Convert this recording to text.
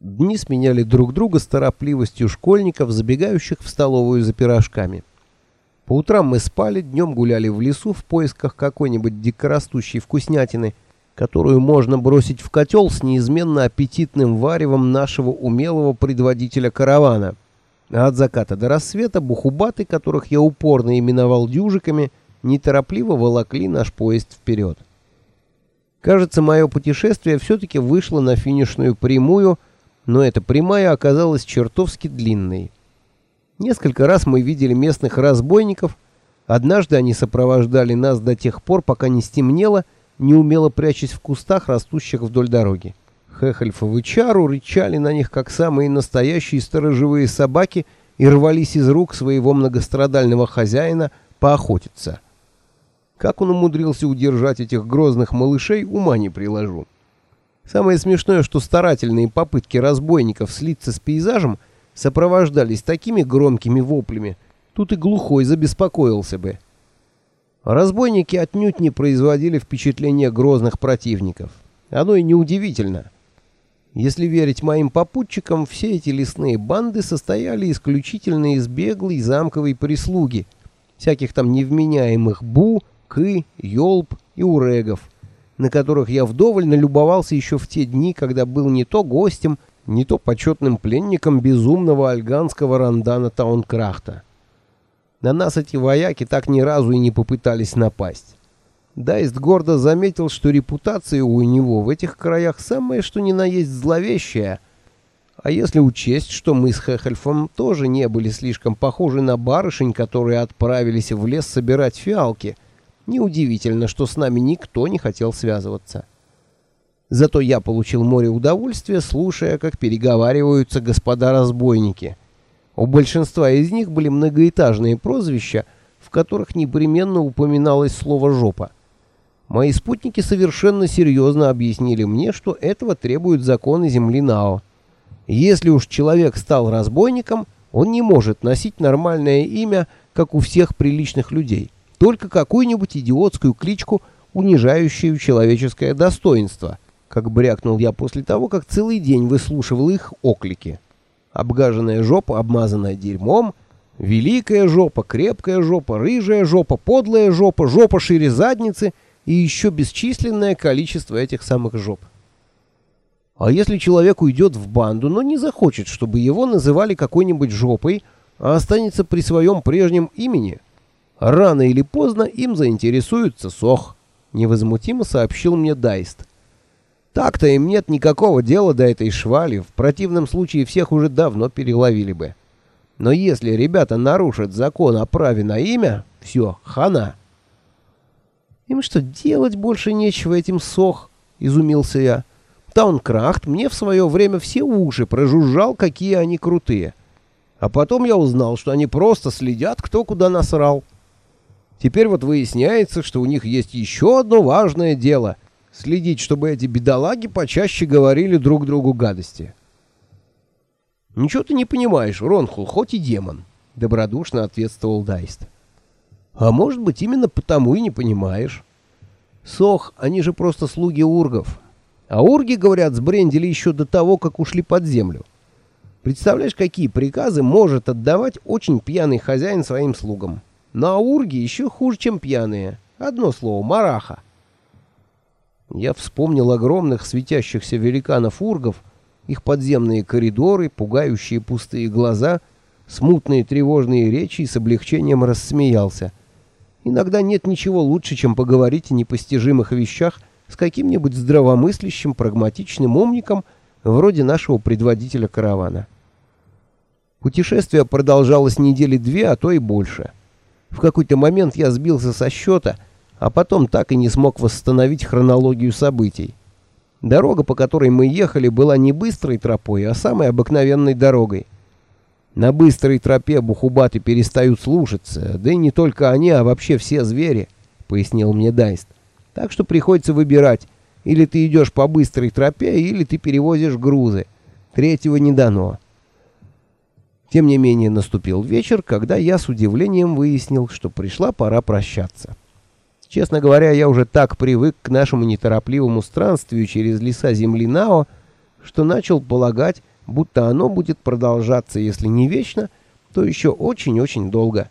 Дни сменяли друг друга с торопливостью школьников, забегающих в столовую за пирожками. По утрам мы спали, днем гуляли в лесу в поисках какой-нибудь дикорастущей вкуснятины, которую можно бросить в котел с неизменно аппетитным варевом нашего умелого предводителя каравана. А от заката до рассвета бухубаты, которых я упорно именовал дюжиками, неторопливо волокли наш поезд вперед. Кажется, мое путешествие все-таки вышло на финишную прямую, но эта прямая оказалась чертовски длинной. Несколько раз мы видели местных разбойников. Однажды они сопровождали нас до тех пор, пока не стемнело, неумело прячась в кустах, растущих вдоль дороги. Хехельфовы чару рычали на них, как самые настоящие сторожевые собаки, и рвались из рук своего многострадального хозяина поохотиться. Как он умудрился удержать этих грозных малышей, ума не приложу. Самое смешное, что старательные попытки разбойников слиться с пейзажем сопровождались такими громкими воплями, тут и глухой забеспокоился бы. Разбойники отнюдь не производили впечатления грозных противников. Оно и неудивительно. Если верить моим попутчикам, все эти лесные банды состояли исключительно из беглой замковой прислуги, всяких там невменяемых бу, кы, ёлб и урегов, на которых я вдоволь налюбовался еще в те дни, когда был не то гостем, не то почетным пленником безумного альганского рандана Таункрахта. На нас эти вояки так ни разу и не попытались напасть. Дайст гордо заметил, что репутация у него в этих краях самая что ни на есть зловещая. А если учесть, что мы с Хехельфом тоже не были слишком похожи на барышень, которые отправились в лес собирать фиалки – Неудивительно, что с нами никто не хотел связываться. Зато я получил море удовольствия, слушая, как переговариваются господа разбойники. У большинства из них были многоэтажные прозвища, в которых непременно упоминалось слово «жопа». Мои спутники совершенно серьезно объяснили мне, что этого требуют законы земли Нао. Если уж человек стал разбойником, он не может носить нормальное имя, как у всех приличных людей только какую-нибудь идиотскую кличку, унижающую человеческое достоинство, как брякнул я после того, как целый день выслушивал их оклики. Обгаженная жопа, обмазанная дерьмом, великая жопа, крепкая жопа, рыжая жопа, подлая жопа, жопа шире задницы и еще бесчисленное количество этих самых жоп. А если человек уйдет в банду, но не захочет, чтобы его называли какой-нибудь жопой, а останется при своем прежнем имени – Рано или поздно им заинтересуется Сох, невозмутимо сообщил мне Дайст. Так-то им нет никакого дела до этой швали, в противном случае всех уже давно переловили бы. Но если ребята нарушат закон о праве на имя, все, хана. Им что, делать больше нечего этим Сох, изумился я. Таункрахт мне в свое время все уши прожужжал, какие они крутые. А потом я узнал, что они просто следят, кто куда насрал. Теперь вот выясняется, что у них есть еще одно важное дело — следить, чтобы эти бедолаги почаще говорили друг другу гадости. «Ничего ты не понимаешь, Ронхул, хоть и демон», — добродушно ответствовал Дайст. «А может быть, именно потому и не понимаешь. Сох, они же просто слуги ургов. А урги, говорят, сбрендили еще до того, как ушли под землю. Представляешь, какие приказы может отдавать очень пьяный хозяин своим слугам?» На Аурге еще хуже, чем пьяные. Одно слово — мараха. Я вспомнил огромных светящихся великанов-ургов, их подземные коридоры, пугающие пустые глаза, смутные тревожные речи и с облегчением рассмеялся. Иногда нет ничего лучше, чем поговорить о непостижимых вещах с каким-нибудь здравомыслящим, прагматичным умником, вроде нашего предводителя каравана. Путешествие продолжалось недели две, а то и больше — в какой-то момент я сбился со счета, а потом так и не смог восстановить хронологию событий. Дорога, по которой мы ехали, была не быстрой тропой, а самой обыкновенной дорогой. На быстрой тропе бухубаты перестают слушаться, да и не только они, а вообще все звери, пояснил мне Дайст. Так что приходится выбирать, или ты идешь по быстрой тропе, или ты перевозишь грузы. Третьего не дано. Тем не менее наступил вечер, когда я с удивлением выяснил, что пришла пора прощаться. Честно говоря, я уже так привык к нашему неторопливому странствию через леса земли Нао, что начал полагать, будто оно будет продолжаться, если не вечно, то еще очень-очень долго.